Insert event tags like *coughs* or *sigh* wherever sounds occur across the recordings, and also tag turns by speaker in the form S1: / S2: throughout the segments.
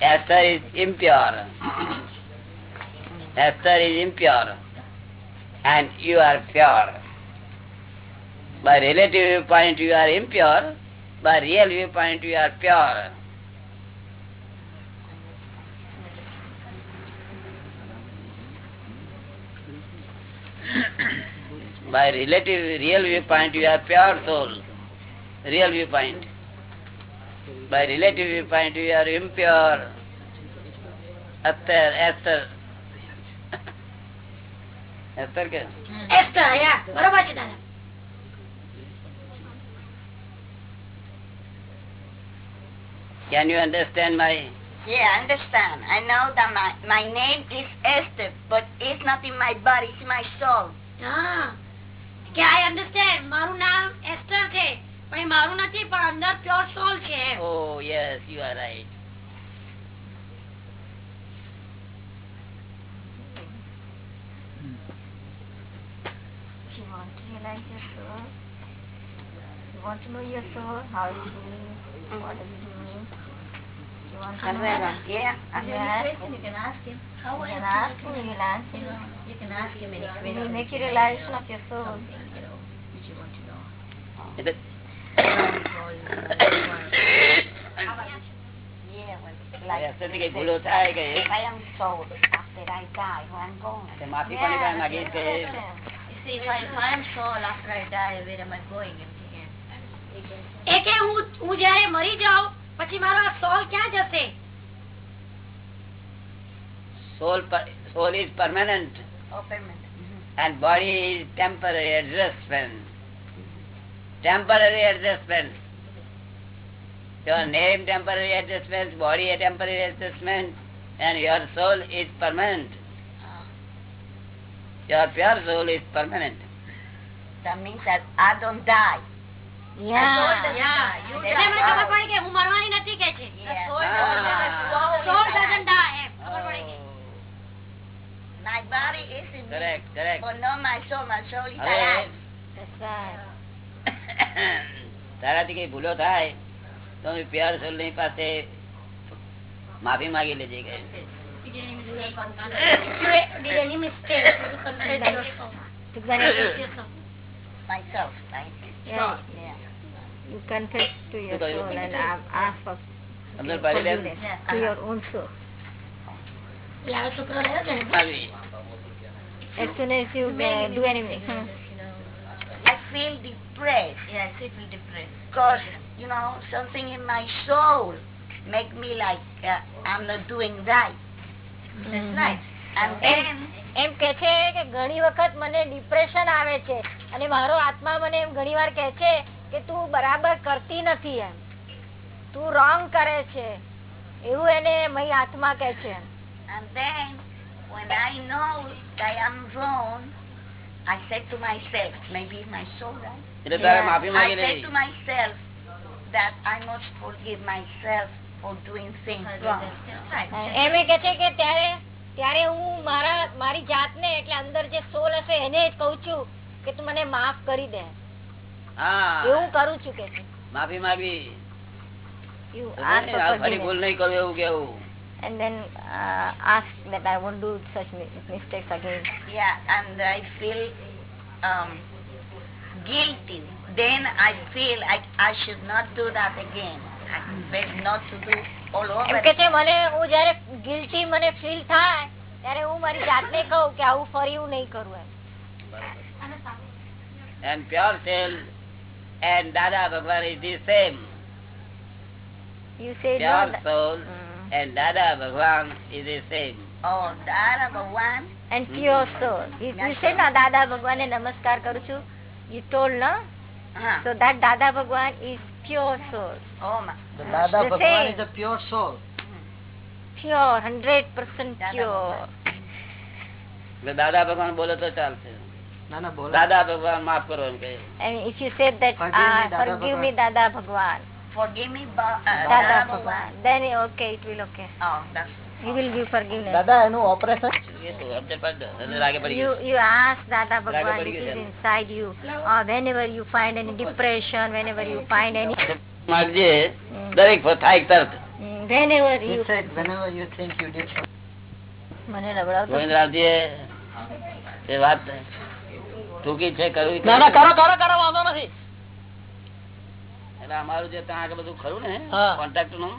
S1: Esther is impure. Esther is impure. And you are pure. By relative viewpoint you are impure. By real viewpoint you are pure. By relative real viewpoint you are pure soul. Real viewpoint By relative viewpoint you are impure. Esther, Esther. Esther કે
S2: એસ્ટર યા બરોબર છે દાદા
S1: Can you understand my
S3: Yeah, I understand. I know that my, my name is Esther, but it's not in my body, it's in my soul.
S2: હા કે આઈ understand મારું નામ એસ્ટર છે પણ એ મારું નથી પણ અંદર પ્યોર સોલ છે એમ.
S1: Oh yes, you are right.
S4: You want to realize your soul? You want to know your soul? How it moves? What does it mean? You want to know
S3: Carrera.
S4: that?
S3: Yeah.
S4: If you have any question, you can ask him.
S2: How
S4: You
S2: I
S4: can
S2: have
S4: ask
S2: to
S4: him,
S2: do
S4: he
S2: it.
S4: will answer
S2: You
S4: you.
S2: know, you can ask him any
S4: He will
S2: question.
S4: make you realization of your soul.
S2: Something, you know, which you want to know.
S1: ભૂલો થાય કે માફી માગી કે.
S5: એ કે હું હું જયારે મરી જાઉં પછી મારો આ સોલ ક્યાં જશે
S1: per, soul is permanent
S3: Oh, permanent.
S1: and body is temporary adjustment. Temporary adjustment. Your name temporary adjustment, body a temporary adjustment, and your soul is permanent. Your pure soul is permanent.
S3: That means that I don't die.
S4: Yeah.
S2: Yeah, you
S5: એટલે મને ખબર પડી કે હું મરવાની નથી કે છે
S3: Yeah.
S1: Ah.
S5: Solve doesn't ડાય એમ ખબર પડી ગઈ
S3: My body is in me,
S1: Correct, correct.
S3: but not my soul. My soul is
S1: હવે
S3: alive.
S4: That's right.
S1: તારાથી કઈ ભૂલો થાય તો પ્યોર સોલની પાસે માફી માગી લેજે
S4: yeah, um, As soon as you uh, do anything. Hmm.
S3: I feel depressed
S2: Yeah, I feel depressed.
S3: because, you know, something in my soul make me like uh, I'm not doing right.
S2: That's right.
S3: And then
S4: એમ કે છે કે ઘણી વખત મને depression આવે છે અને મારો આત્મા મને એમ ઘણી વાર કહે છે કે તું બરાબર કરતી નથી એમ તું રોંગ કરે છે એવું એને મય આત્મા કહે છે
S3: And then, when I know that I am wrong, I say to myself, maybe it's my soul, right?
S1: એટલે તારે માફી
S3: I
S1: માગી
S3: say
S1: લેવી
S3: to myself that I must forgive myself for doing things wrong.
S2: That's right.
S4: એમ એ કહે છે કે ત્યારે ત્યારે હું મારા મારી જાતને એટલે અંદર જે સોલ હશે એને જ કહું છું કે તું મને માફ કરી દે
S1: હા
S4: એવું કરું છું કે છે
S1: માફી તો
S4: for
S1: આ ફરી
S4: forgiveness.
S1: ભૂલ નહીં કરું એવું કેવું
S4: and then uh, ask that I won't do such mi- mistakes again.
S3: Yeah, and I feel um, guilty. Then I feel like I should not do that again. I best not to do all over.
S4: એમ કે છે મને હું જયારે guilty મને feel થાય ત્યારે હું મારી જાતને કહું કે આવું ફરી હું નહીં કરું એમ
S1: and pure soul and Dada Bhagwan is the same.
S4: You say no,
S1: Pure
S4: that-
S1: soul
S4: Mm.
S1: and Dada Bhagwan is the same.
S3: Oh, Dada Bhagwan
S4: and pure soul. You, you say na Dada Bhagwan ne namaskar karu છું you told no
S3: Uh-huh.
S4: so that દાદા ભગવાન is pure soul
S3: Oh, my.
S6: The Dada
S4: The
S6: Bhagwan
S4: same.
S6: is a pure soul.
S4: pure 100%
S3: દાદા
S4: pure
S1: એટલે દાદા ભગવાન બોલો તો ચાલશે
S6: ના ના બોલો
S1: દાદા ભગવાન માફ કરો એમ કહે
S4: and if you say that
S6: Forgive me,
S4: ah,
S6: Dada
S4: forgive me
S6: Bhagwan.
S4: દાદા ભગવાન
S3: Forgive me, but uh,
S4: દાદા
S3: Dada
S4: ભગવાન
S3: Bhagwan.
S4: then okay it will okay
S3: Oh, that's
S4: you will give forgiveness
S6: દાદા એનું ઓપરેશન
S1: એ તો સમજણ પડે. એટલે લાગે પડી
S4: you
S1: ગયું.
S4: you ask Dada Bhagwan
S1: પડી
S4: it
S1: ગયું
S4: is
S1: છે.
S4: inside you or whenever you find any depression whenever you find any
S1: માગજે
S4: Mm.
S1: દરેક થાય તરત
S4: Mm, Whenever
S6: He
S4: you-
S6: said, whenever you think you did something.
S4: મને નવડાવતો
S1: ગોવિંદરામજી એ વાત ટૂંકી છે કરવી
S6: ના ના કરો કરો કરો વાંધો નથી
S1: એટલે અમારું જે ત્યાં આગળ બધું ખરું ને
S6: હા.
S1: કોન્ટ્રાક્ટનું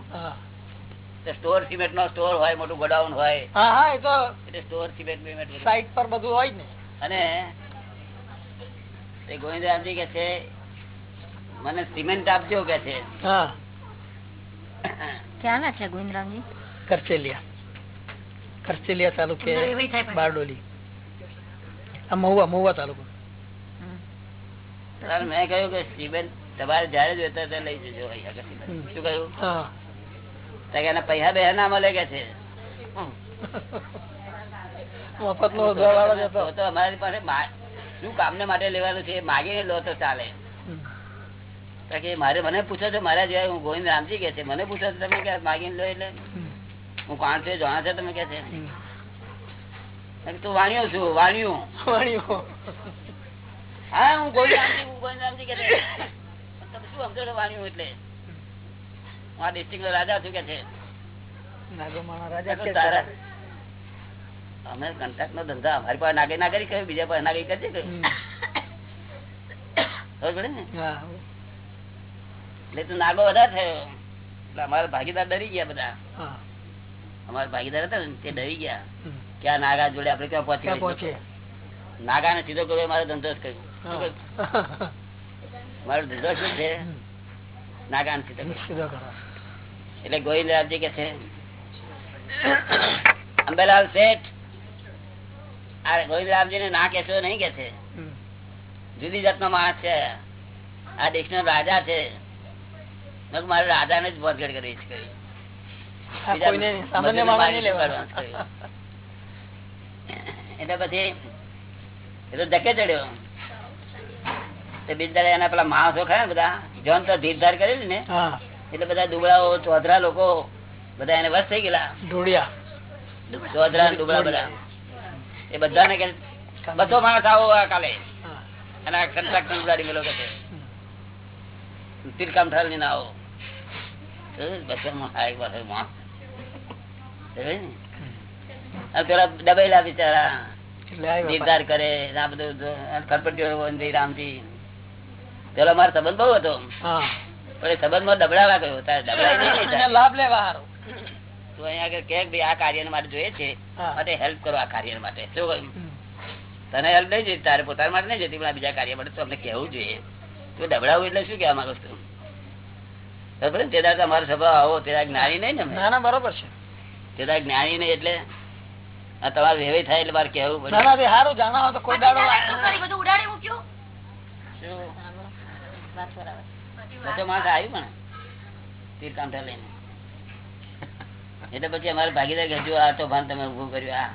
S1: સ્ટોર સિમેન્ટ નો સ્ટોર હોય મોટું ગોડાઉન હોય
S6: હા હા એ તો
S1: એટલે સ્ટોર સિમેન્ટ બિમેન્ટ
S6: સાઈટ પર બધું હોય ને.
S1: અને એ ગોવિંદરામજી કે છે મને સિમેન્ટ આપજો કે છે.
S6: હા.
S4: ક્યાં ના છે ગોવિંદરામજી?
S6: કરચેલિયા. કરચેલિયા તાલુકે. બારડોલી. આ મહુવા મહુવા તાલુકો.
S1: મેં કહ્યું કે સિમેન્ટ તમારે જયારે જોતા લઈ જજો સિમેન્ટ. શું કહ્યું? એના પૈસા બે ના મળે કે છે? તો. તો અમારી પાસે શું કામને માટે લેવાનું છે માગીને લો તો ચાલે. કે મારે મને પૂછો છો મારા જેવા હું ગોવિંદ રામજી કે છે. મને પૂછો છો તમે કે માગીને લો એટલે. હું કોણ છે જાણો છો તમે કે છે? તું વાણિયો છું વાણિયો.
S6: વાણિયો.
S1: હા હું ગોવિંદ રામજી હું ગોવિંદ રામજી કે તમે શું સમજો છો વાણિયું એટલે? હું આ ડિસ્ટ્રિક્ટ નો રાજા છું કે છે?
S6: નાગોમાણા રાજા
S1: તો
S6: કે
S1: તારા અમે કન્ટ્રાક્ટ નો ધંધા અમારી પાસે નાગરી નાગરી કહ્યું બીજા પાસે નાગરી કરજે કહ્યું ખબર ને? એટલે તું નાગો વધારે થયો. એટલે અમારા ભાગીદાર ડરી ગયા બધા. અમારા ભાગીદાર હતા ને તે ડરી ગયા.
S6: ક્યાં
S1: કે આ નાગા જોડે આપડે ક્યાં પહોંચી નાગા ને સીધો કર્યો મારો ધંધો જ કર્યો? મારો ધંધો શું છે? નાગા ને સીધો કર્યો. એટલે ગોવિંદરાજજી કે છે અંબેલાલ શેઠ આ ગોવિંદરામજી ને ના કેશો નહીં કે છે. જુદી જાતનો માણસ છે. આ દેશ રાજા છે. મારે રાજા ને જ બોધગડ કરી છે. એટલે પછી એ તો ધકે ચડ્યો. તે એના પેલા માણસો ખરા બધા જોન તો ધીરધાર કરેલી ને. એટલે બધા દુબળાઓ ચોધરા લોકો બધા એને વસ થઈ ગયેલા.
S6: ઢોળિયા
S1: ચોધરા દુબળા બધા. એ બધાને કે બસો માણસ આવો આ કાલે. અને આ કન્ટ્રાક્ટર ઉડાડી મેલો કે તીરકામ ઠાલ ને આવો? પેલા દબાયેલા બિચારા. નિર્ધાર કરે આ બધું જો- આ ખરપટીઓ વંદી પેલો મારો સંબંધ બહુ હતો. પણ સંબંધમાં દબડાવા ગયો તારે દબડાય નહીં ને
S6: એને
S1: તારે.
S6: લાભ લેવા હારું.
S1: અહીંયા આગળ કે ભાઈ આ કાર્ય માટે જોઈએ છે. માટે હેલ્પ કરો આ કાર્ય માટે. શું તને હેલ્પ નહીં જોઈતી તારે પોતાના માટે નહીં જોઈતી પણ બીજા કાર્ય માટે તો અમને કહેવું જોઈએ. તું દબડાવું એટલે શું કહેવા માંગુ છું? તેદાર તમારો સ્વભાવ આવો તેદાર જ્ઞાની નહીં ને
S6: ના ના બરોબર છે.
S1: તેદાર જ્ઞાની નહીં એટલે આ તમારે વેવાઈ થાય એટલે મારે કેવું
S6: ના
S1: પડે.
S6: ના તે જાણવા તો કોઈ દાડો
S2: બધું ઉડાડી મૂક્યું?
S1: શું? બસો માણસ આવ્યું પણ તીર કાંઠા લઈને એટલે પછી અમારે ભાગીદાર કે જો આ તોફાન તમે ઉભું કર્યું આ.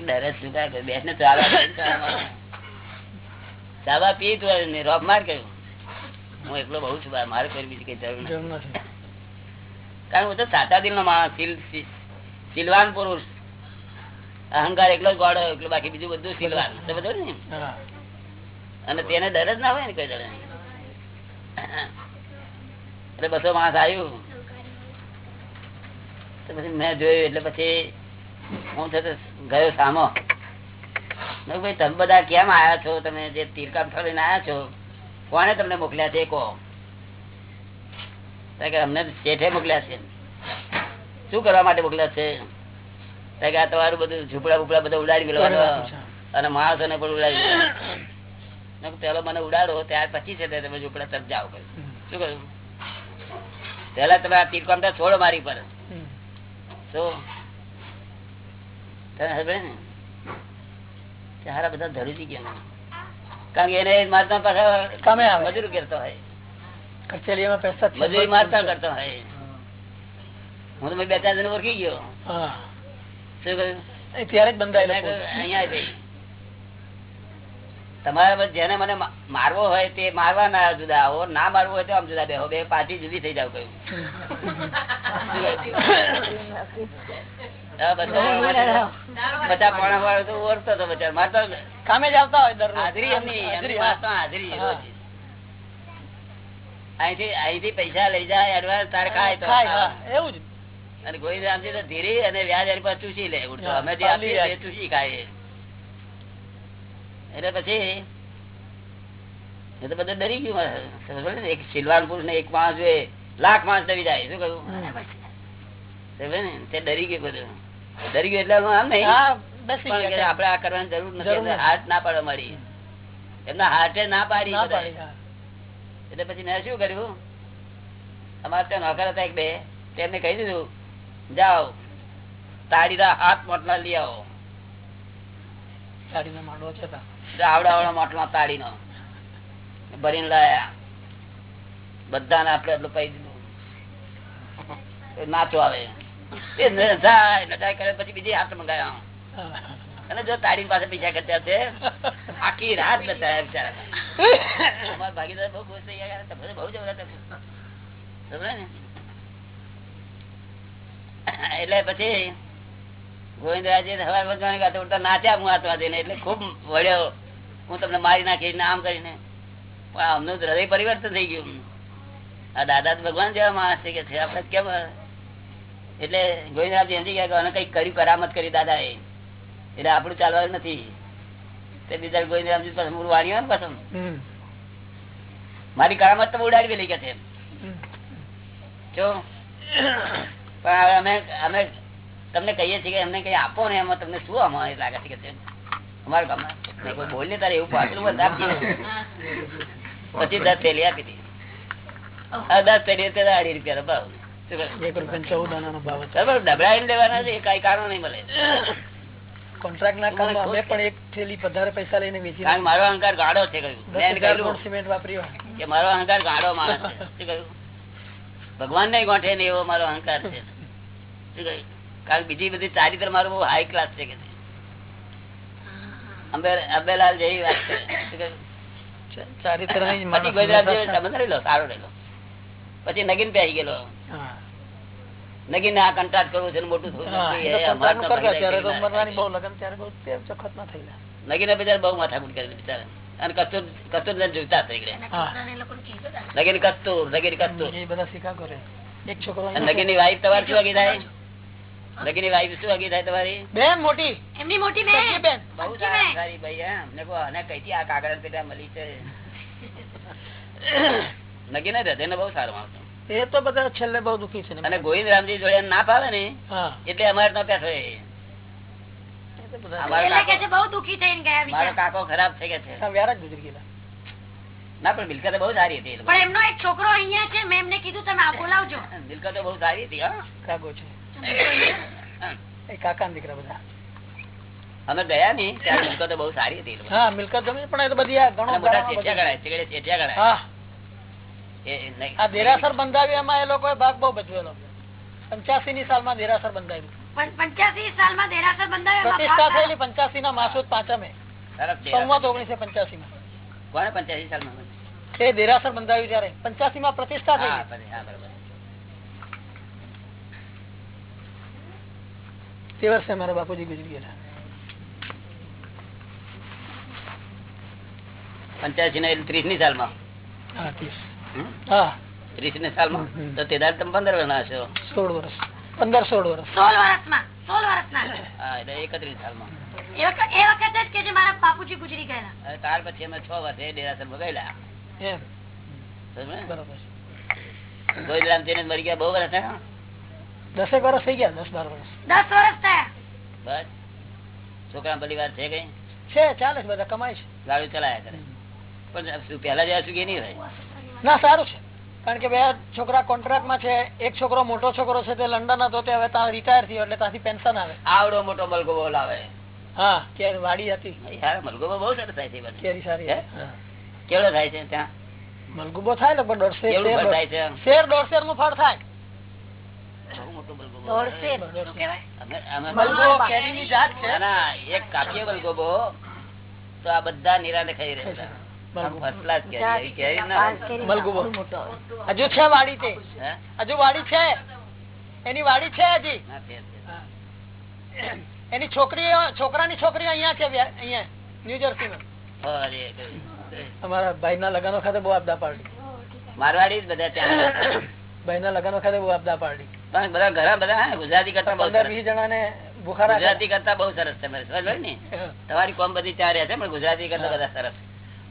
S1: ડરે શું કાંઈ? બેસ ને ચાવા ચાવા. ચાવા પી તું ને રોપ માર કહ્યું હું એકલો બહુ છું મારે કોઈ બીજી કઈ જરૂર નથી. કારણ હું તો સાચા દિલ નો માણસ સિલવાન પુરુષ. અહંકાર એકલો જ ગોળો એકલો બાકી બીજું બધું સિલવાન બધું ને અને તેને ડર જ ના હોય ને કઈ ડર એટલે બસો માણસ આવ્યું. પછી મેં જોયું એટલે પછી હું થતો ગયો સામો. ભાઈ તમે બધા કેમ આવ્યા છો? તમે જે તીરકામ લઈને આવ્યા છો કોને તમને મોકલ્યા છે કહો. કે અમને શેઠે મોકલ્યા છે. શું કરવા માટે મોકલ્યા છે? આ તમારું બધું ઝૂપડા બુપડા બધા ઉડાડી ગયેલો અને માણસોને પણ ઉડાડી મેળવવાના. પેલો મને ઉડાડો ત્યાર પછી છે તમે ઝૂંપડા તરફ જાઓ. શું કહ્યું? પેલા તમે આ તીરકામ છોડો મારી પર. કે હારા બધા ધરી ગયા કારણ કે એને મારતા પાછા મજૂરી કરતો હોય. મજૂરી મારતા કરતો હોય. હું. તો બે ચાર જણ ઓળખી ગયો. શું કહ્યું?
S6: ત્યારે જ પોતે.
S1: અહીંયા. તમારે જેને મને મારવો હોય તે મારવા ના જુદા આવો ના મારવો હોય તો આમ જુદા બેહો. બે પાછી જુદી થઈ જાવ કયું બધા વાળો તો ઓળખતો હતો બચારો. મારતો જ.
S6: કામે જ આવતા હોય
S1: હાજરી એમની
S6: હાજરી.
S1: અહીંથી અહીંથી પૈસા લઈ જાય એડવાન્સ તારે ખાય
S6: એવું જ.
S1: અને તો ધીરે અને વ્યાજ એની પર ચૂસી લે. ઉલટું. અમે જે આપીએ ચૂસી ખાય એટલે પછી એ તો બધું ડરી ગયું? એક સિલવાન પુરુષ ને એક માણસ જોઈએ લાખ માણસ દબી જાય. શું કહ્યું? તે ડરી ગયું બધું. ડરી ગયું એટલે આમ નહીં. આપણે આ કરવાની જરૂર નથી. હાથ ના પાડવા મળી એમના હાથે ના પાડી. એટલે પછી મેં શું કર્યું? અમારે ત્યાં નોકર હતા એક બે. તેમને કહી દીધું જાઓ તાળીના હાથ મોટલા લઈ આવો.
S6: ગાડીનો માંડવો છે તા.
S1: આવડા આવડા મોટલા તાળીનો. ભરીને લાયા. બધાને આટલું આટલું પૈ દીધું. નાચો આવે. ને? એટલે પછી ગોવિંદરાજે સવાર નાચ્યા હું હાથમાં જઈને, એટલે ખૂબ વળ્યો. હું તમને મારી નાખીશ આમ કરીને. પણ અમનું હૃદય પરિવર્તન થઈ ગયું. આ દાદા તો ભગવાન જેવા માણસ છે કે છે આપણે કેમ? એટલે ગોવિંદરાજ સમજી ગયા કે કંઈક કર્યું કરામત કરી દાદા એ એટલે આપણું ચાલવાનું નથી. તે બીજા ગોવિંદરામજી પાસે મૂળ ને પાછું મારી કરામત તો ઉડાડી લઈ કે છે જો. પણ હવે અમે અમે તમને કહીએ છીએ કે એમને કઈ આપો ને એમાં તમને શું અમારે લાગે છે કે અમારા ગામમાં બોલ ને તારે એવું પાટલું બંધ પછી દસ થેલી આપી હતી દસ થેલી અઢી રૂપિયા ભાવ શું કહે?
S6: એક રૂપિયા ચૌદ આનાનો ભાવ હતો
S1: બરાબર ડબડાઈને લેવાના છે કઈ કારણ નહીં મળે.
S6: કોન્ટ્રાક્ટ ના કામમાં અમે પણ એક થેલી વધારે પૈસા લઈને વેચી
S1: મારો અહંકાર ગાડો છે કહ્યું.
S6: સિમેન્ટ વાપર્યો
S1: કે મારો અહંકાર ગાડો માણસ છે. કહ્યું? ભગવાન ને ગોઠે ને એવો મારો અહંકાર છે. શું કહ્યું? કારણ બીજી બધી ચારિત્ર મારું બહુ હાઈ ક્લાસ છે કે અંબેલાલ જેવી વાત છે.
S6: ચારિત્ર
S1: પછી નગીન પે આવી ગયેલો.
S6: હા.
S1: નગીન આ કંટાટ કરવું છે મોટું નગીને બિચારા બહુ માથાકૂટ કરી બિચારા. અને કસ્તુર કસ્તુર જોતા થઈ ગયા. નગીન કસ્તુર નગીન કસ્તુર.
S6: એ બધા રહે એક છોકરો
S1: નગીનની વાઈફ તમારે શું વાગી થાય? નગીની વાઈફ શું અગી થાય તમારી?
S6: બેન મોટી.
S2: એમની મોટી બેન.
S6: બેન.
S1: બહુ સારા ભાઈ હે અમને કહો અને કઈથી આ કાગળ પેટા મળી છે? *coughs* નગી ને હૃદય બહુ સારું આવતો
S6: એ તો બધા છેલ્લે બહુ દુખી છે
S1: અને ગોવિંદ રામજી જોડે ના પાવે ને
S6: હા.
S1: એટલે અમારે નો પેસો એ. કાકો
S2: છે બહુ દુખી થઈને ગયા
S1: મારો કાકો ખરાબ થઈ ગયા છે. ના પણ મિલકત બહુ સારી હતી
S2: પણ એમનો એક છોકરો અહીંયા છે મેં એમને કીધું તમે આ બોલાવજો.
S1: મિલકત બહુ સારી હતી હા.
S6: કાકો છે. કાકા દીકરા બધા.
S1: અમે ગયા ને ત્યારે મિલકતો બહુ સારી હતી
S6: હા મિલકત જમીન પણ એ તો બધી ઘણો
S1: મોટા
S6: ગાળામાં
S1: ગણાય ચેડે ચેઠિયા ગણાય.
S6: હા.
S1: એ- એ નહીં.
S6: આ દેરાસર બંધાવ્યું એમાં એ લોકોએ ભાગ બહુ ભજવેલો પંચ્યાસી ની સાલમાં દેરાસર બંધાવ્યું.
S2: દેરાસર
S6: પ્રતિષ્ઠા થયેલી પંચ્યાસી ના માસુદ પાંચમે. સંવત ઓગણીસો પંચ્યાસી માં
S1: કોને પંચ્યાસી સાલમાં
S6: એ દેરાસર બંધાવ્યું જયારે. પંચ્યાસી માં પ્રતિષ્ઠા થઈ
S1: હા, બરાબર, હા, બરાબર.
S6: તે વર્ષે મારા બાપુજી ગુજરી ગયેલા
S1: પંચ્યાસી ને ત્રીસની સાલમાં?
S6: હા ત્રીસ.
S1: ની સાલમાં? તો તે દાડે તમે પંદર વર્ષના હશો.
S6: સોળ વર્ષ. પંદર સોળ વર્ષ.
S2: સોળ વર્ષમાં? સોળ વર્ષ
S1: ના એટલે એકત્રીસ સાલમાં.
S2: એ વખત જ કે મારા બાપુજી ગુજરી ગયેલા.
S1: ત્યાર પછી અમે છ વર્ષે ડેરાસર ગયેલા.
S6: એમ.
S1: સમજ્યો? ને?
S6: બરોબર.
S1: ગોવિંદરામજી ને મરી ગયા બહુ વર્ષ
S6: દસેક વર્ષ થઈ ગયા દસ બાર વર્ષ
S2: દસ વર્ષ થયા.
S1: બસ. છોકરા પરિવાર છે કઈ
S6: છે ચાલે છે બધા કમાય છે.
S1: ગાડી ચલાયા કરે. પણ પેલા જેવા સુખી નહીં રહે
S6: ના સારું છે. કારણ કે બે છોકરા કોન્ટ્રાક્ટમાં છે એક છોકરો મોટો છોકરો છે તે લંડન હતો તે હવે ત્યાં રિટાયર થયો એટલે ત્યાંથી પેન્શન આવે.
S1: આવડો મોટો મલગો બોલાવે
S6: હા ત્યારે વાડી હતી.
S1: યાર મલગો બહુ સરસ થાય છે
S6: કેરી સારી.
S1: કેવડો થાય છે ત્યાં?
S6: મલગુબો થાય લગભગ
S1: પણ
S6: શેર
S1: ફળ થાય છે
S6: શેરનું ફળ થાય.
S1: તો આ બધા નિરાને ખાઈ.
S6: હજુ છે વાડી તે? હજુ વાડી છે? એની વાડી છે હજી. એની છોકરી છોકરાની છોકરીઓ અહિયાં છે અહિયાં ન્યુજર્સી જર્સી માં અમારા ભાઈ ના લગ્ન વખતે બહુ આપદા પાડી.
S1: મારવાડી બધા ત્યાં.
S6: ભાઈ ના લગ્ન વખતે બહુ આપદા પાડી.
S1: પણ બધા ઘણા બધા ગુજરાતી કરતા બહુ ગુજરાતી કરતા બહુ સરસ છે ને? તમારી કોમ બધી ચાર છે પણ ગુજરાતી કરતા બધા સરસ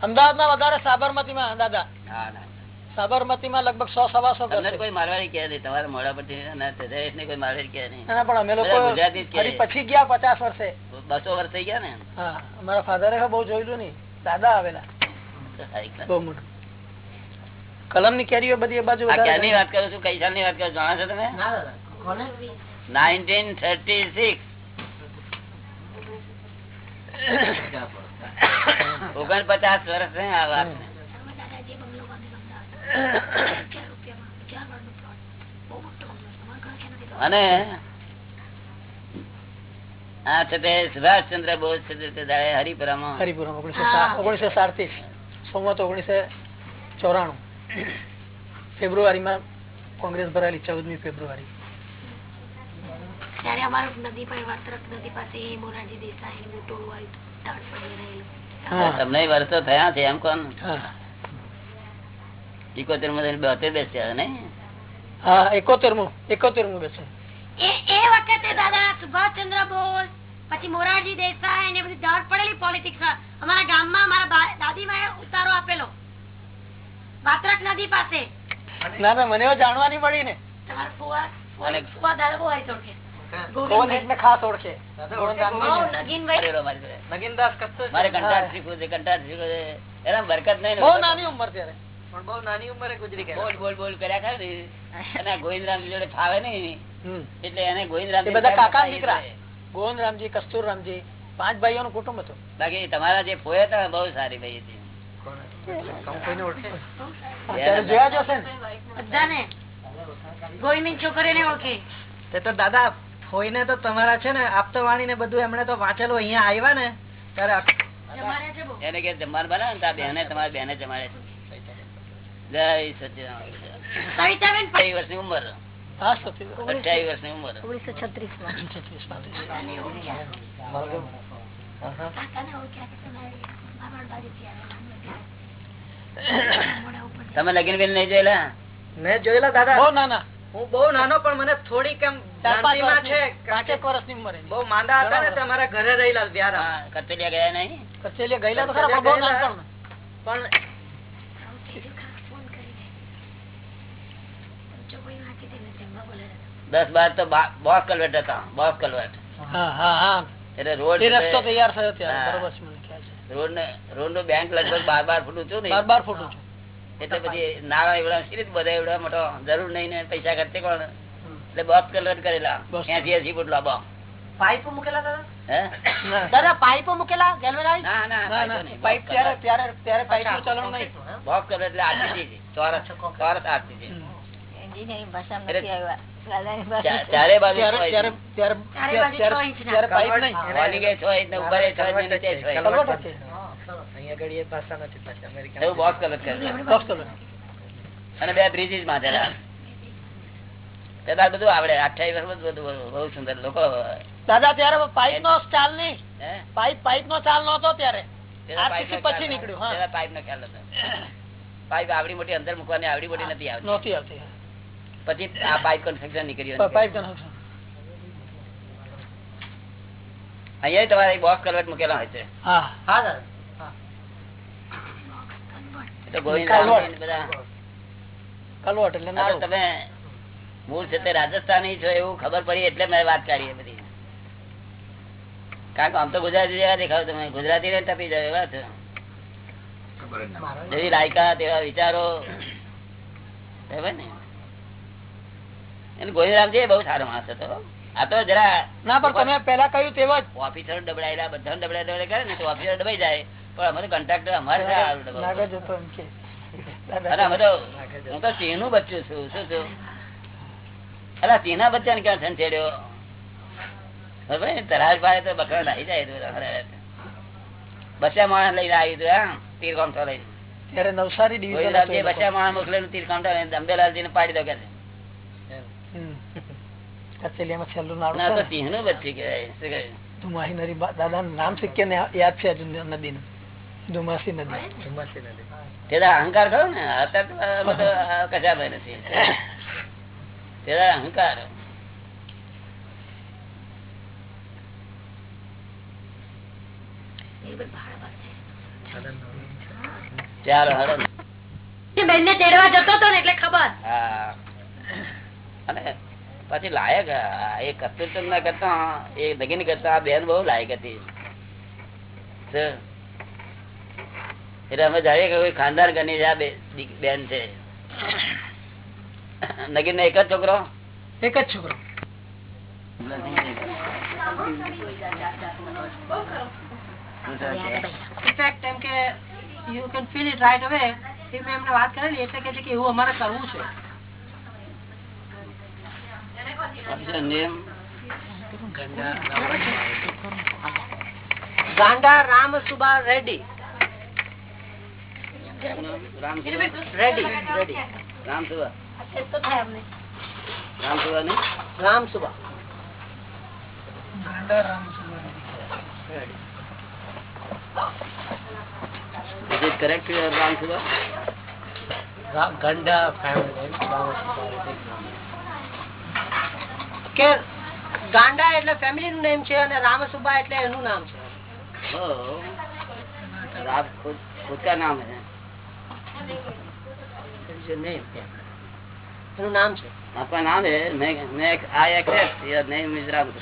S6: અમદાવાદમાં વધારે સાબરમતી માં દાદા સાબરમતી માં લગભગ સો
S1: સવા
S6: સો
S1: કોઈ મારવાડી કહે નહીં તમારા મોડા પરથી કોઈ મારવાડી કહે નહીં.
S6: પણ અમે લોકો
S1: ગુજરાતી
S6: પછી ગયા પચાસ વર્ષે.
S1: બસો વર્ષ થઈ ગયા ને?
S6: અમારા ફાધરે બહુ જોયેલું નહીં. દાદા આવેલા. બહુ મોટું. કલમની કેરીઓ બધી બાજુ
S1: ક્યાંની વાત કરું છું? કઈ સાલની વાત કરું જાણો છો તમે? Nineteen thirty six. ઓગણપચાસ વર્ષ છે આ વાત અને આ છે તે સુભાષચંદ્ર બોઝ છે હરિપુરામાં.
S6: હરિપુરામાં ઓગણીસો ઓગણીસો સાડત્રીસ. સોમવાર ઓગણીસો ચોરાણું. ફેબ્રુઆરીમાં કોંગ્રેસ ભરાયેલી ચૌદમી ફેબ્રુઆરી.
S2: ત્યારે અમારે નદી પાસે વાત્રક નદી પાસે મોરારજી દેસાઈ નું આવ્યું
S6: હા.
S1: તમને વર્ષો થયા છે એમ કોણ?
S6: હા.
S1: માં બોતેર બેસ્યા ને?
S6: હા એકોતેરમું એકોતેરમું બેસે.
S2: એ એ વખતે દાદા સુભાષચંદ્ર બોઝ પછી મોરારજી દેસાઈ ને બધી ઢાળ પડેલી પોલિટિક્સ અમારા ગામમાં મારા દાદી દાદીમાએ ઉતારો આપેલો. વાત્રક નદી પાસે.
S6: ના ના મને જાણવાની પડી ને. ગોવિંદરામજી કસ્તુરરામજી પાંચ ભાઈઓ નું કુટુંબ હતું.
S1: બાકી તમારા જે ફોયા હતા બહુ સારી ભાઈ હતી.
S7: દાદા ફોઈને તો તમારા છે ને આપતો વાણી ને બધું એમણે તો વાંચેલું અહીંયા આવ્યા ને ત્યારે
S1: એને કે જમવાનું બને ને બેને તમારી બેને જમાડે જય સચિદાન
S2: સવિતાબેન
S1: વર્ષની ઉંમર.
S6: હા
S1: અઠ્યાવીસ વર્ષની ઉંમર.
S4: ઓગણીસો
S2: છત્રીસમાં
S1: તમે લગીન બેન નહીં જોયેલા?
S7: મેં જોયેલા દાદા.
S6: બહુ નાના.
S7: હું બહુ નાનો પણ મને થોડીક એમ બહુ માંદા હતા ને તમારા ઘરે રહેલા વ્યારા.
S1: ગયા નહીં?
S6: ગયેલા તો ખરા પણ
S1: દસ બાર તો બા- બોસ કલવેટ હતા બોસ કલવટ
S6: હા હા હા.
S1: એટલે રોડ
S6: રસ્તો તૈયાર થયો ત્યારે બરોબર
S1: રોડ ને બેંક લગભગ બાર બાર ફૂટ ઊંચું ને.
S6: બાર બાર ફૂટ ઊંચું
S1: એટલે પછી નાળા એવડા સી બધા એવડા મોટો જરૂર નહીં ને પૈસા ખર્ચે કોણ? એટલે બોસ કલવટ કરેલા. એસી એસી ફૂટ લાંબો
S7: પાઇપ મૂકેલા દાદા?
S4: દાદા પાઇપો મૂકેલા? ગેલવેનાઇઝ
S1: ના ના
S6: ના
S1: પાઇપો
S6: ત્યારે ત્યારે ત્યારે પાઇપ ચલણ નહીં.
S1: બોક્સ કલર એટલે આરસીસી ચોરસ ચોરસ આરસીસી
S4: એન્જિનિયરિંગ ભાષામાં નથી આવ્યા.
S1: ચારે બાજુ અને બે બ્રિજીસ માથેલા દાદા બધું આવડે. અઠાવીસ વર્ષ બધું બહુ સુંદર. લોકો
S6: દાદા ત્યારે પાઇપ નો ચાલ નહીં. પાઇપ પાઇપ નો ચાલ નતો ત્યારે. પછી નીકળ્યું,
S1: પાઇપ નો ખ્યાલ હતો. પાઇપ આવડી મોટી અંદર મૂકવાની આવડી મોટી નથી આવતી.
S6: આવતી.
S1: પછી આ પાઇપ કન્સ્ટ્રક્શન નીકળ્યું
S6: પાઇપ
S1: અહીંયા તમારે બોક્સ કલવટ મૂકેલા હોય છે.
S6: હા.
S7: હા દાદા.
S1: ને તમે મૂળ તે રાજસ્થાની એવું ખબર પડી એટલે મેં વાત કરી બધી. કારણ કે આમ તો ગુજરાતી જેવા દેખાવ તમે ગુજરાતી ને ટપી જાય એવા છો. જેવી લાયકાત એવા વિચારો. બરાબર ને એને ગોવિંદરામજી બહુ સારો માણસ હતો આ તો જરા
S6: ના પણ તમે પેલા કહ્યું તેવા જ.
S1: ઓફિસરો ડબડાયેલા બધા ડબડા ડબડા કરે ને તો ઓફિસર ડબાઈ જાય. પણ અમારે કોન્ટ્રાક્ટર અમારે અમે તો હું તો સિંહનું બચ્ચું છું શું છું? અલા સિંહ ના બચ્ચા ને ક્યાં છે બરાબર ને? તરાજ ભાઈ તો બકરા લાવી જાય બસ્યા માણસ લઈને આવી હતું હા તીર કામઠો લઈને.
S6: ત્યારે નવસારી ડિવિઝન
S1: બસ્યા માણસ મોકલેલું તીર કામઠો લઈને અંબેલાલજી ને પાડી દો કે છે.
S6: કચેલિયામાં છેલ્લું નાડું
S1: સિંહ કહેવાય શું કહે?
S6: દાદા નામ શીખ્ય ને યાદ છે નદીનું? ધુમાસી નદી.
S7: ધુમ્મસી નદી.
S1: તેના અહંકાર ખરો ને અત્યારે તો અમે તો કશા ભાઈ નથી. તેના અહંકાર. ચાલો હડો
S2: બેન ને તેડવા જતો હતો ને એટલે ખબર.
S1: હા. અને પછી લાયક એ કસ્તુરચંદ ના કરતા એ દગીન કરતા આ બેન બહુ લાયક હતી. એટલે અમે જાણીએ કે કોઈ ખાનદાન ગણી આ બેન છે. નગીન ને એક જ છોકરો?
S7: એક જ છોકરો. ઇનફેક્ટ એમ કે you can feel it right away મેં એમને વાત કરેલી એટલે કે છે કે એવું અમારે કરવું છે.
S1: What your name?
S7: ગાંડા રામ સુબા રેડ્ડી
S1: રામ
S7: રેડ્ડી રેડ્ડી
S1: રામ સુવા રામ સુવા ને
S7: રામ સુબા
S1: Is it correct, uh, Ram સુવા
S7: ગંડા ફેમિલી કે ગાંડા એટલે ફેમિલી નું નેમ છે અને રામસુબા એટલે એનું નામ છે
S1: રામ ખુદ કા નામ હે
S7: એનું નામ છે
S1: આપકા નામ હે મેં I accept your name is Ram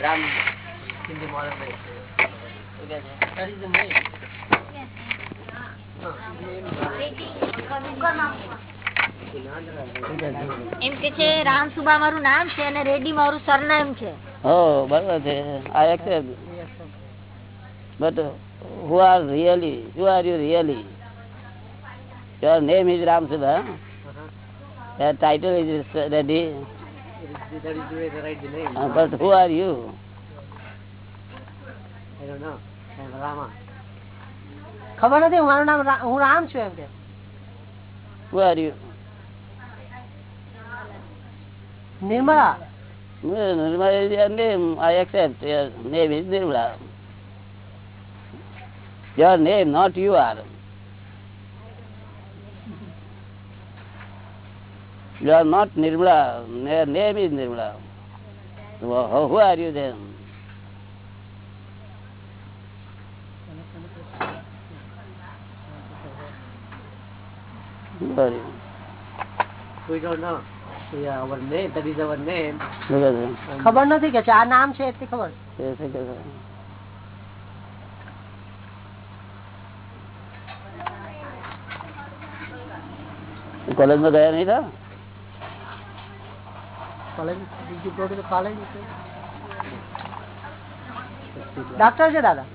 S1: Ram in the model way
S7: That is the name. Yes. No. Name.
S4: એમ કે છે રામ સુબા મારું નામ છે અને રેડ્ડી મારું સરનામ છે
S1: Oh, બરાબર છે I accept. But who are really? Who are you really? Your name is Ram Sudha. Your title is Reddy.
S7: That is the way they write the name.
S1: Uh, but who are you?
S7: I don't know. I'm Rama. ખબર નથી મારું નામ હું રામ છું એમ કે
S1: Who are you?
S7: Nirmala.
S1: Nirmala is your name. I accept. Your name is Nirmala. Your name, not you are. You are not Nirmala. Your name is Nirmala. Who are you then? Who are you?
S7: We don't know. ખબર નથી કે આ નામ છે એટલી ખબર? કોલેજમાં ગયા નહીં ડાક્ટર છે દાદા?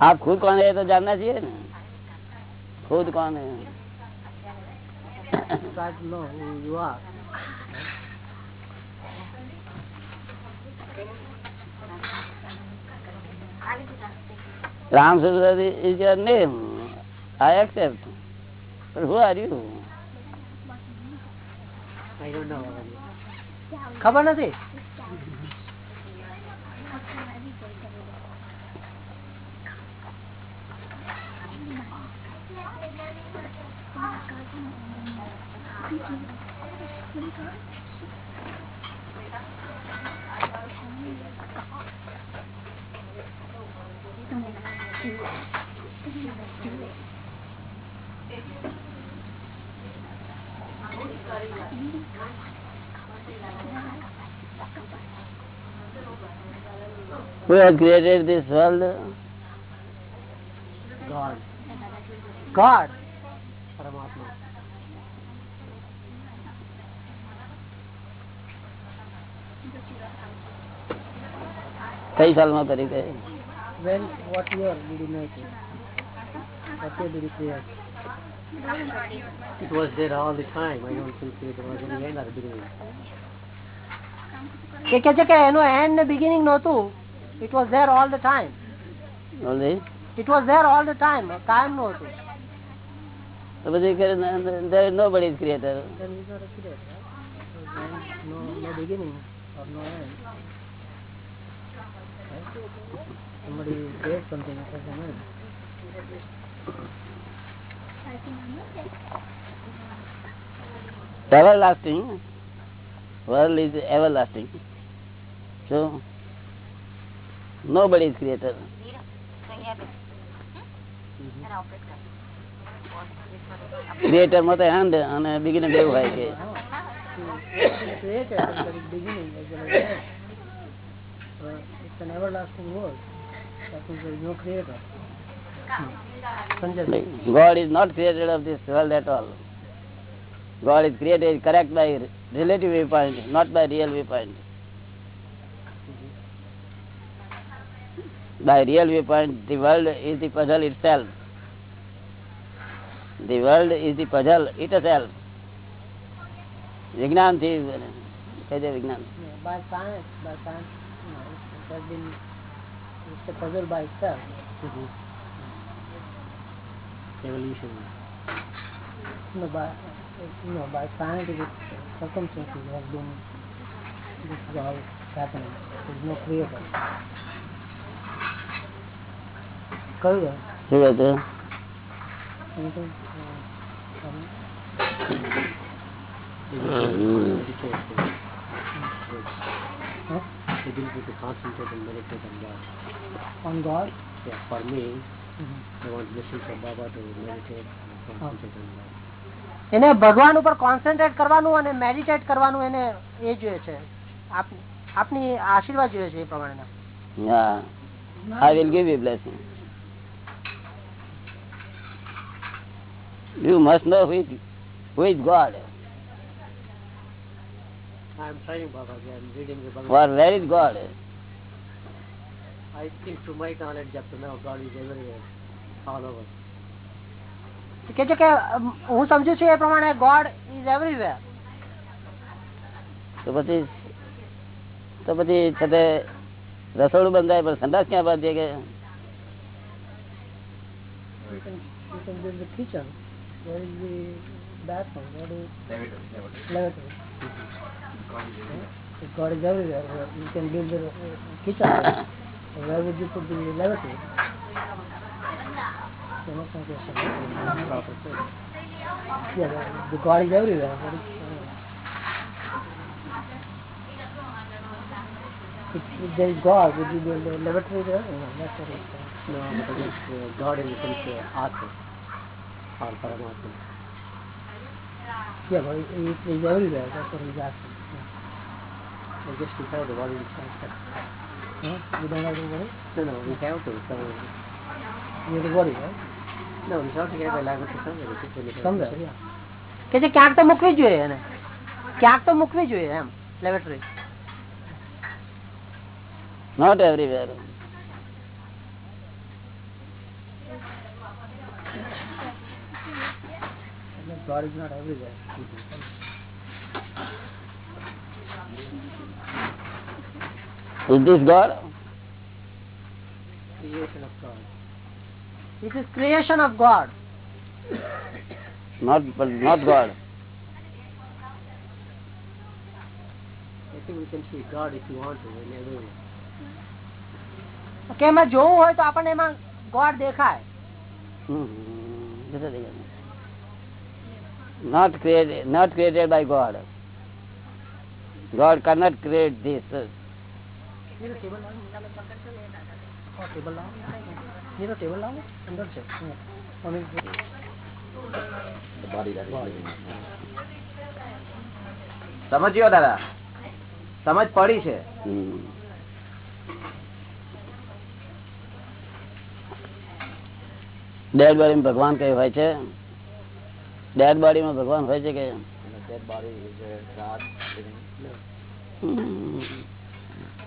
S1: આપ ખુદ કોને તો જાણના છીએ ને. खुद कौन है
S7: God know who you are.
S1: Ram Sundar is your name. I accept. But who are you?
S7: I don't know. ખબર નથી
S1: Who has created this world?
S7: God. God.
S1: કઈ સાલમાં કરી ગઈ
S7: When, what year did you make it? What year did you create? It was there all the time. I don't think it was in the end or the beginning. એ કે છે કે એનો and ને beginning નહોતું it was there all the time
S1: Only?
S7: It was there all the time કાયમનું હતું
S1: તો પછી there is nobody is creator.
S7: Then he's not a creator, right? No, no beginning or no end. somebody creates something it doesn't mind.
S1: everlasting world is everlasting so nobody is creator creator માં તો and અને beginner એવું હોય કે
S7: It's created at the very beginning as well as end. Uh, it's an everlasting world. That means there is no creator. Sanjay,
S1: God is not created of this world at all. God is created correct by relative viewpoint, not by real viewpoint. By real viewpoint, the world is the puzzle itself. The world is the puzzle itself. વિજ્ઞાન થી કહી દે વિજ્ઞાન
S7: it has been, it's a puzzle by itself.
S8: Evolution.
S7: You know, by, you know, by scientific circumstances has been, this is all happening. There is no creator. કહ્યું
S1: શું હતું
S7: anything? Uh, um,
S8: Meditation. Ability to concentrate and meditate on God.
S7: on God?
S8: Yeah, for me,
S7: Mhm.
S8: I want blessings from Baba to meditate and concentrate on God.
S7: એને ભગવાન ઉપર concentrate કરવાનું અને meditate કરવાનું એને એ જોઈએ છે આપ- આપની આશીર્વાદ જોઈએ છે એ પ્રમાણેના
S1: Yeah. I will give you blessing. You must know who is, who is God.
S8: I am trying Baba, I am reading the Bhagavad
S1: For where is God?
S8: I think to my knowledge up to now God is everywhere, all over.
S7: કે છે કે અમ, હું સમજુ છું એ પ્રમાણે God is everywhere
S1: તો પછી તો પછી છે તે રસોડું બંધાય પણ સંડાસ ક્યાં બાંધીએ કે
S7: You God is everywhere. You can build the uh, kitchen. Where would you put the lavatory? So that's my question.
S8: Proper place.
S7: Yeah, the, God is everywhere. What is, uh, if, there is God, would you build a lavatory there? No, that's what it's saying.
S8: No, because it's uh, God in the sense uh, Atma or Paramatma.
S7: Yeah, but it is everywhere. That's what he's asking.
S8: I just we have the body inside.
S7: Huh? You don't have to worry?
S8: No, no, we have to. So,
S7: You have to worry, right?
S8: no, we have to get a laboratory somewhere. It's when it
S7: Somewhere, yeah. કે જે ક્યાંક તો મૂકવી જ જોઈએ એને ક્યાંક તો મૂકવી જોઈએ એમ laboratory
S1: not everywhere
S7: God is not everywhere.
S1: Is this God?
S8: creation of God.
S7: It is creation of God.
S1: Not but not God.
S8: I think we can see God if you want to in every way.
S7: કે એમાં જોવું હોય તો આપણને એમાં God દેખાય
S1: Hmm. Not created not created by God. God cannot create this.
S7: અમે
S9: સમજ્યો દાદા? સમજ પડી છે.
S1: ડેડ બોડી ભગવાન કઈ હોય છે? ડેડ બોડીમાં ભગવાન હોય છે કે.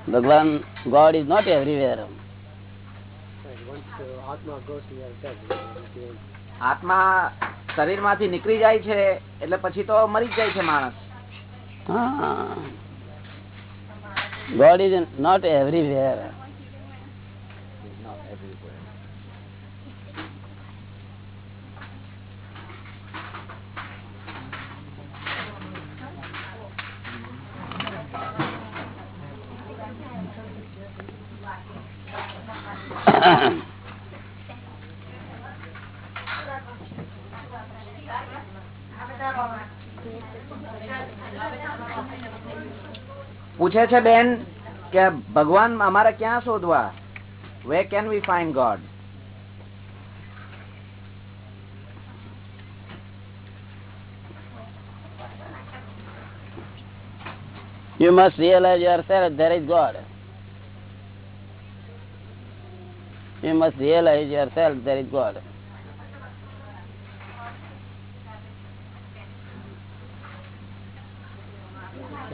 S1: ભગવાન ગોડ ઇઝ નોટ એવરીવેર
S9: આત્મા શરીરમાંથી નીકળી જાય છે એટલે પછી તો મરી જ જાય છે માણસ
S1: ગોડ ઇઝ નોટ એવરીવેર
S10: પૂછે છે બેન કે ભગવાન અમારે ક્યાં શોધવા we can we find God
S1: You must realize yourself there is God. You must realize yourself there is God.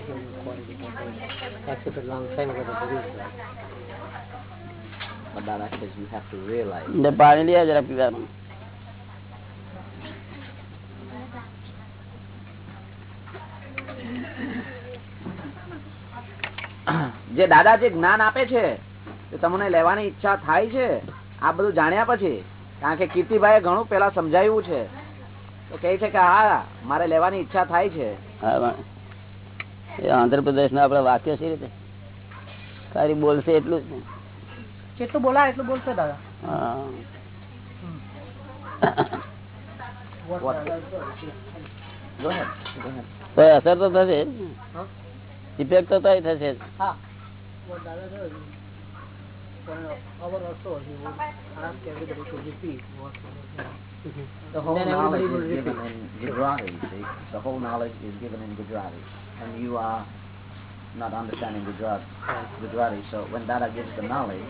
S6: Accepted long time ago that there is God.
S10: But Dada says you have to realize.
S1: એટલે પાણી લે જરા પીવાનું
S10: જે દાદા જે જ્ઞાન આપે છે તે તમને લેવાની ઈચ્છા થાય છે આ બધું જાણ્યા પછી કારણ કે કીર્તિભાઈ ઘણું પેલા સમજાવ્યું છે. તો કે છે કે હા મારે લેવાની ઈચ્છા થાય છે.
S1: આંધ્રપ્રદેશ ના આપડે વાક્ય છે રીતે. ખાલી બોલશે એટલું જ
S7: જેટલું બોલાય એટલું બોલશે દાદા
S1: હા.
S10: Go ahead, go ahead.
S1: તો અસર તો થશે ઇફેક્ટ તો તોય થશે જ.
S7: હા what દાદા does is, for an hour or so he would ask everybody to repeat what
S10: The whole
S7: Then
S10: knowledge
S7: everybody will
S10: is given
S7: repeat.
S10: in Gujarati, see? The whole knowledge is given in Gujarati. And you are not understanding Gujarati. Gujarati. So when Dada gives the knowledge,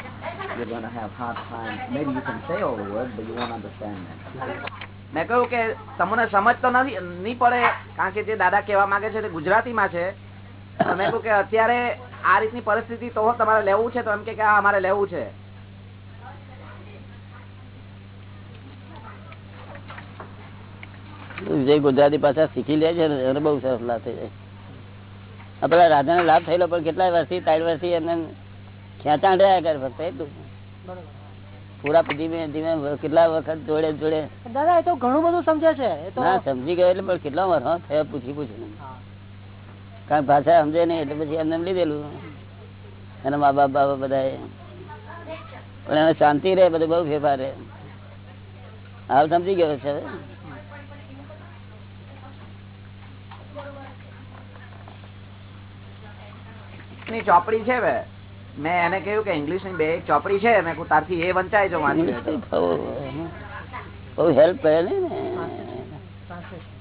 S10: you're going to have hard time. Maybe you can say all the words, but you won't understand them. મેં કહ્યું કે તમને સમજ તો નથી નહીં પડે કારણ કે જે દાદા કહેવા માંગે છે તે ગુજરાતીમાં છે મેં કહ્યું કે અત્યારે આ રીતની પરિસ્થિતિ તો તમારે લેવું છે તો એમ કે કે હા અમારે લેવું છે
S1: જે ગુજરાતી ભાષા શીખી લે છે ને એને બહુ સરસ જાય આ પેલા રાધાને લાભ થયેલો પણ કેટલા વર્ષથી ત્રણ વર્ષથી એમને ખેંચાણ રહ્યા કરે ફક્ત એટલું પૂરા ધીમે ધીમે કેટલા વખત જોડે જોડે.
S7: દાદા એ તો ઘણું બધું સમજે છે.
S1: ના સમજી ગયો એટલે પણ કેટલા વર્ષ થયા પૂછી પૂછું. કારણ ભાષા સમજે નહીં એટલે પછી એમને લીધેલું. એના મા બાપ બાપા બધા પણ એને શાંતિ રહે બધું બહુ ફેરફાર રહે. હાલ સમજી ગયો છે હવે
S10: ની ચોપડી છે હવે. મેં એને કહ્યું કે ઇંગ્લિશની બે ચોપડી છે, મેં તારથી એ વંચાય જો
S1: બહુ હેલ્પ કરે ને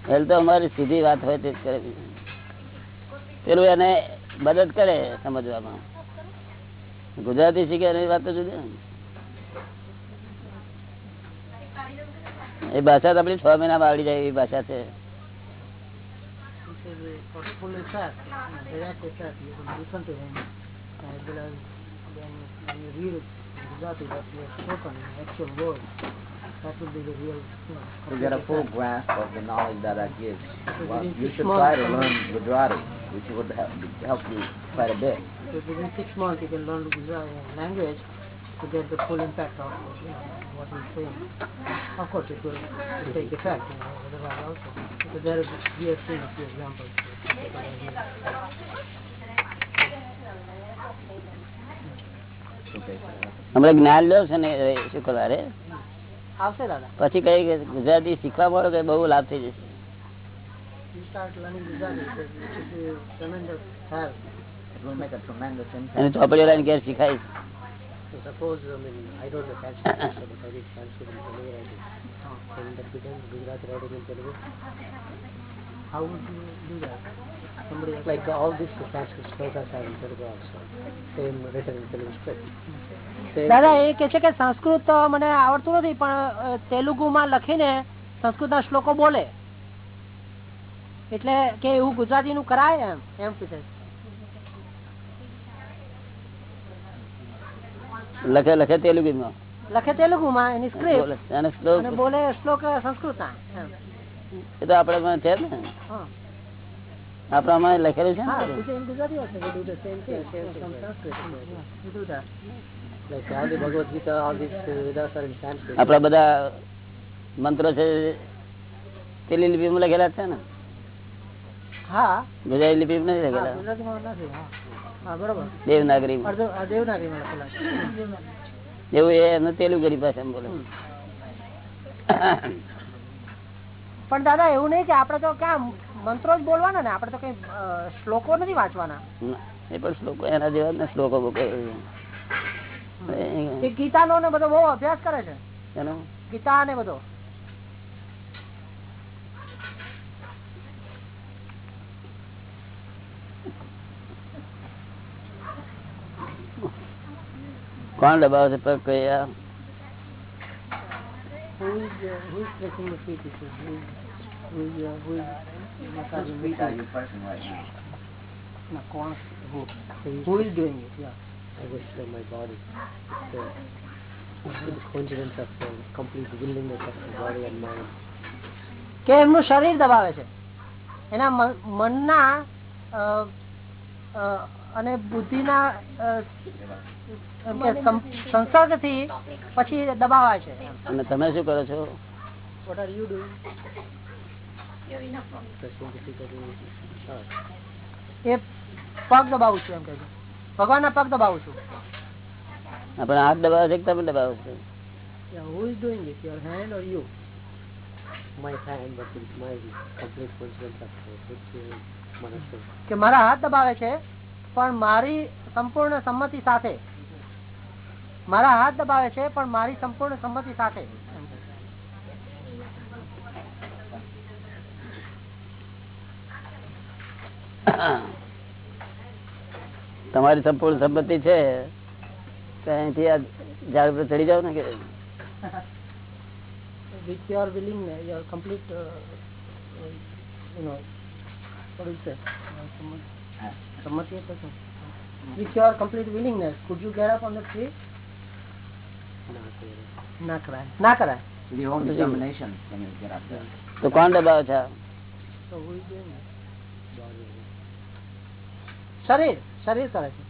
S1: હેલ્પ તો અમારી સીધી વાત હોય તે જ કરે પેલું એને મદદ કરે સમજવામાં. ગુજરાતી શીખે એની વાત તો જુદી. એ ભાષા તો આપણી છ મહિનામાં આવડી જાય એવી ભાષા છે.
S7: You to it that be the real
S10: get a full grasp of the knowledge that I give, well, you should try to learn Gujarati, which would help, help you quite a bit.
S7: So within six months you can learn Gujarati language to get the full impact of know, what he's saying. Of course it will it take effect, you know, otherwise also. But there is, we have seen a few examples.
S10: Okay.
S1: હમણાં જ્ઞાન લો છે ને શુક્રવારે
S7: આવશે દાદા
S1: પછી કઈ ગુજરાતી શીખવા મળો કે બહુ લાભ થઈ જશે
S7: you start learning Gujarati, it should be tremendous help.
S10: It will make a tremendous impact.
S1: અને ચોપડીઓ લઈને ઘેર શીખાય
S6: So suppose, I mean, I don't know also, but I did Sanskrit and Telugu writing. And that becomes Gujarati writing in Telugu?
S7: How would you do that? Somebody else
S6: Like all these Sanskrit shlokas are in Telugu also. Same written in Telugu script.
S7: દાદા એ કે છે કે સંસ્કૃત મને આવડતું નથી પણ તેલુગુમાં લખીને સંસ્કૃતના શ્લોકો બોલે એટલે કે એવું ગુજરાતીનું કરાય એમ એમ પૂછે છે.
S1: લખે લખે તેલુગુમાં
S7: લખે તેલુગુમાં એની સ્ક્રિપ્ટ
S1: અને શ્લોક
S7: અને બોલે શ્લોક સંસ્કૃતના એમ.
S1: એ તો આપડે છે ને.
S7: હા.
S1: આપણામાં લખેલું છે
S6: uh.
S1: આપડા બધા મંત્રો છે પેલી લિપિમાં લખેલા છે ને?
S7: હા.
S1: ગુજરાતી લિપિમાં નથી લખેલા? દેવનાગરી. એવું એ એનું તેલુગુની ભાષામાં બોલે.
S7: પણ દાદા એવું નહીં કે આપડે તો ક્યાં મંત્રો જ બોલવાના ને? આપડે તો કઈ શ્લોકો નથી વાંચવાના.
S1: એ પણ શ્લોકો એના જેવા ને શ્લોકો ગીતા
S7: નો ગીતાનો ને બધો બહુ અભ્યાસ કરે છે. ગીતા ને બધો
S1: કોણ દબાવે છે પગ કયા
S7: Who is, uh, who is pressing the feet? Who is, who is, uh, who is
S10: Whose
S7: massaging the
S10: feet are
S7: feet?
S10: you pressing right now?
S7: No, कौन who? Who is doing it? Yeah.
S8: I wish that my body. It's, uh, it's the coincidence of the complete willingness the body and mind.
S7: કે એમનું શરીર દબાવે છે એના મન- મનના અને બુદ્ધિના સંસર્ગથી પછી દબાવાય છે
S1: અને તમે શું કરો છો.
S7: એ પગ દબાવું છું એમ કે છે ભગવાનના પગ દબાવું છું
S1: આપણે હાથ દબાવે છે કે તમે દબાવો છો
S7: Yeah, who is doing it? Your hand or you?
S8: My hand, but it's my complete coincidence of the Buddhi Manasya.
S7: કે મારા હાથ દબાવે છે પણ મારી સંપૂર્ણ સંમતિ સાથે. મારા હાથ દબાવે છે પણ મારી સંપૂર્ણ સંમતિ સાથે.
S1: તમારી સંપૂર્ણ સંપત્તિ છે તો અહીંથી આ ઝાડ પર ચડી જાવ ને કે?
S7: With your willingness, your complete uh, Uh, something. With your complete willingness, could you get up on the tree? ના કરાય ના કરાય
S10: With your own determination, can you get up there?
S1: તો કોણ દબાવે છે?
S7: So who is doing? શરીર શરીર કરે છે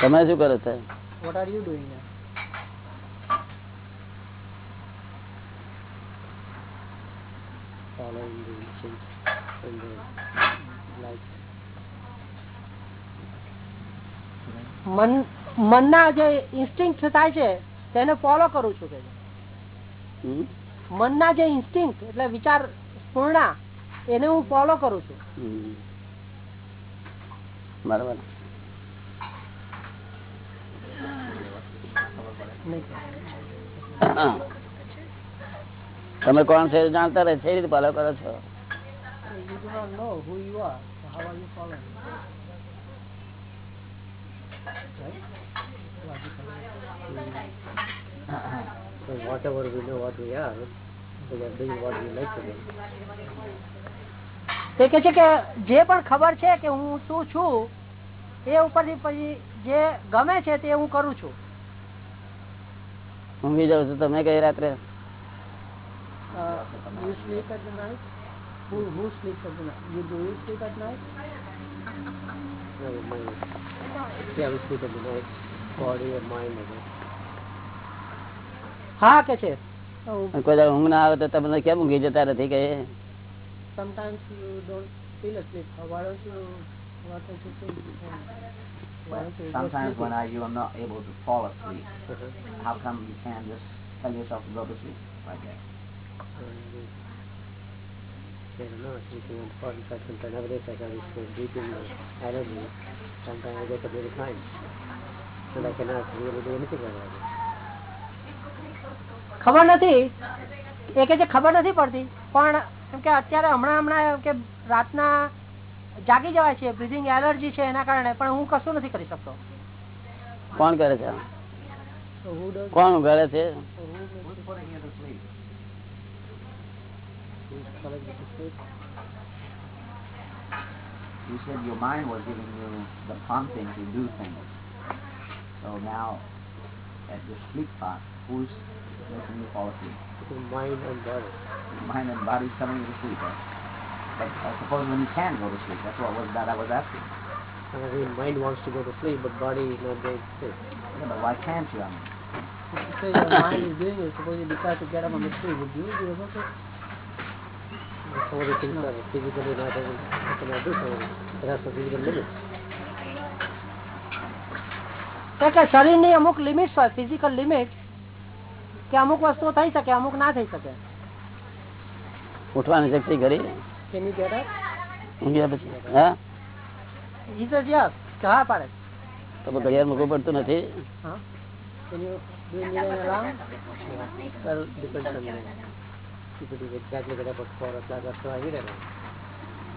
S1: તમે શું કરો છો
S7: What are you doing now?
S8: Following the instincts and the light.
S7: મન મનના જે ઇન્સ્ટિંક્ટ થાય છે તેને ફોલો કરું છું કે? મનના જે ઇન્સ્ટિંક્ટ એટલે વિચાર સ્ફૂર્ણા એને હું ફોલો કરું છું.
S1: બરાબર તમે કોણ છે જાણતા રહે છે રીતે ફોલો કરો છો
S7: You do not know who you are. So
S8: whatever we know what we are, we are doing what we like to do.
S7: તે કે છે કે જે પણ ખબર છે કે હું શું છું એ ઉપરથી પછી જે ગમે છે તે હું કરું છું
S1: ઊંઘી જાઉં છું તમે કઈ રાત્રે
S7: Uh, you sleep at the night? Who, who sleeps at the night? You do you sleep at night?
S8: No, my, yeah, we sleep at the night, body and mind. I guess.
S7: હા કે છે
S1: અને કોઈ દાડો ઊંઘ ના આવે તો તમને કેમ ઊંઘી જતા નથી કે
S7: sometimes you don't feel asleep. Uh, Why don't you why don't you think? uh, Why don't you go
S10: Sometimes
S7: sleeping?
S10: when I, you are not able to fall asleep, how come you can't just tell yourself to go to sleep like that?
S8: And, uh, I don't know, sleeping on 45 sometimes nowadays I got this uh, breathing uh, allergy. Sometimes I wake up very time. And I cannot really do anything about it.
S7: ખબર નથી એ કે છે ખબર નથી પડતી પણ એમ કે અત્યારે હમણાં હમણાં એમ કે રાતના જાગી જવાય છે બ્રીધિંગ એલર્જી છે એના કારણે પણ હું કશું નથી કરી શકતો
S1: કોણ કરે છે કોણ ઊંઘાડે છે
S10: You said your mind was giving you the prompting to do things. So now, at your sleep part, who's making you fall asleep?
S8: The mind and body.
S10: Your mind and body's telling you to sleep, right? But I suppose when you can go to sleep, that's what was that I was asking.
S8: I mean, mind wants to go to sleep, but body is not going to sleep.
S10: Yeah, but why can't you? I mean,
S7: If you say your mind is doing it, suppose you decide to get up on the tree, would you be able to?
S8: Some of the things are physically not able, cannot do it. It has some physical limits.
S7: તો કે શરીરની અમુક limits હોય physical limit કે અમુક વસ્તુઓ થઈ શકે અમુક ના થઈ શકે
S1: ઉઠવાની શક્તિ
S7: you get up?
S1: ઊંઘ્યા પછી હા
S7: He says yes. કે હા પાડે
S1: તો ઘડિયાળ મૂકવું પડતું નથી
S7: હા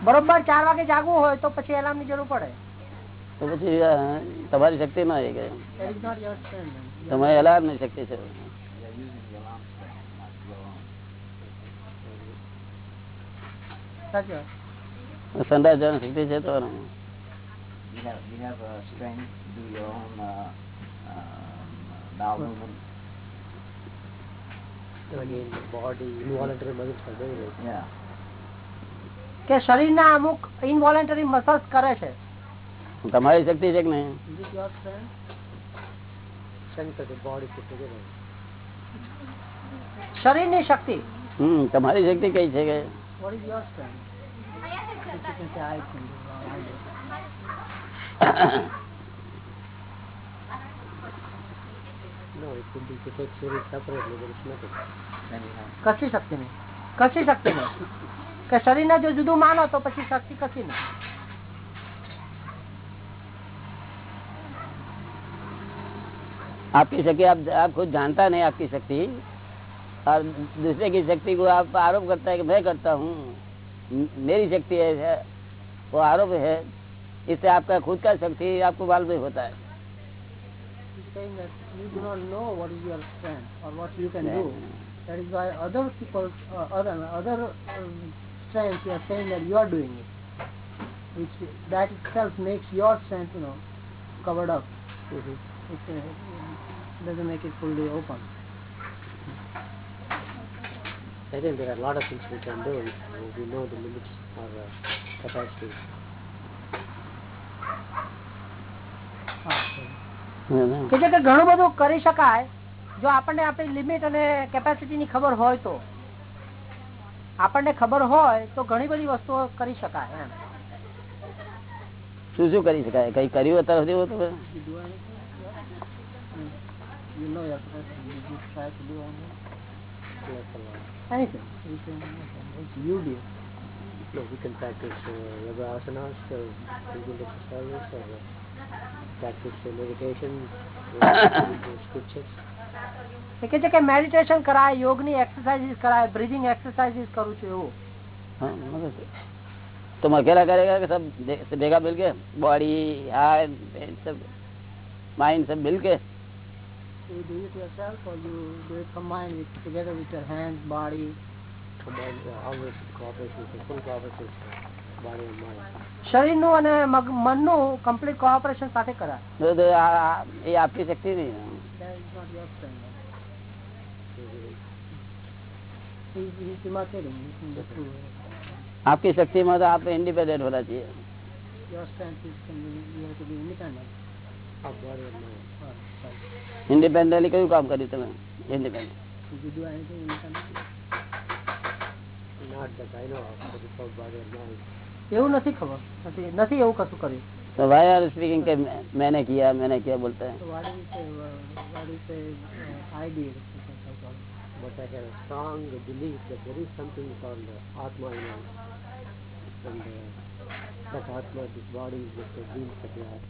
S7: બરોબર ચાર વાગે જાગવું હોય તો પછી એલાર્મની જરૂર પડે
S1: તો પછી તમારી શક્તિ ના
S7: strength. then.
S1: તમારી અલાર્મની શક્તિ છે. સંડાસ જવાની શક્તિ છે તો
S10: You have, you have uh, strength to do your own uh, um, bowel movement.
S8: So again, the body, involuntary muscles are doing it.
S10: Yeah.
S7: કે શરીરના અમુક ઇનવોલેન્ટરી મસલ્સ કરે છે.
S1: તમારી શક્તિ છે કે નહીં.
S7: શરીરની શક્તિ.
S1: હમ તમારી શક્તિ કઈ છે કે?
S7: What *coughs*
S8: No, it could be to take series separately, but it's nothing.
S10: Then you have
S7: કશી શક્તિ નહીં કશી શક્તિ નહીં કે શરીરને જો જુદું માનો તો પછી શક્તિ કશી નહીં
S1: आपकी शक्ति आप आप खुद जानता नहीं आपकी शक्ति और दूसरे की शक्ति को आप आरोप करता है कि मैं करता हूँ म- मेरी शक्ति है, है वो आरोप है इससे आपका खुद का शक्ति आपको मालूम नहीं होता है
S7: He's saying that you do not know what is your strength or what you can do. That is why other people's uh, other other um, strengths you are saying that you are doing it, which that itself makes your strength you know covered up. It uh, doesn't make it fully open.
S8: I think there are a lot of things we can do if we know the limits or uh, capacity.
S7: કે છે કે ઘણું બધું કરી શકાય જો આપણને આપણી લિમિટ અને કેપેસિટી ની ખબર હોય તો. આપણને ખબર હોય તો ઘણી બધી વસ્તુઓ કરી શકાય એમ.
S1: શું શું કરી શકાય? કઈ કર્યું અત્યાર સુધી એવું તો
S7: You do
S8: No, we can practice uh, yoga asanas, so breathing exercises, or uh, practice uh, meditation, scriptures.
S7: એ કે છે કે મેડિટેશન કરાય યોગની એક્સરસાઇઝ કરાય બ્રીથિંગ એક્સરસાઇઝ કરું છું એવું
S1: તો મકેલા કરેગા કે સબ ભેગા મિલ કે બોડી હાર્ટ સબ માઇન્ડ સબ મિલ કે
S7: You do it yourself or you do it combined with, together with your hands, body, શરીરનું અને મનનું કમ્પ્લીટ કોઓપરેશન સાથે કરાય. એ આપી શકતી નહીં. આપી શક્તિ
S8: માં તો આપ ઇન્ડિપેન્ડન્ટ
S7: હોના છીએ.
S1: ઇન્ડિપેન્ડન્ટલી કયું કામ કર્યું તમે? ઇન્ડિપેન્ડન્ટ
S7: એવું નથી ખબર નથી નથી એવું કશું કર્યું
S1: तो वाई आर स्पीकिंग के मैं- मैंने किया मैंने किया बोलते हैं
S7: So why do you say, uh, why do you say uh, I did? Because I thought-
S8: But I have a strong belief that there is something called uh, Atma in us. And uh, that Atma, this body is just a dream that we have.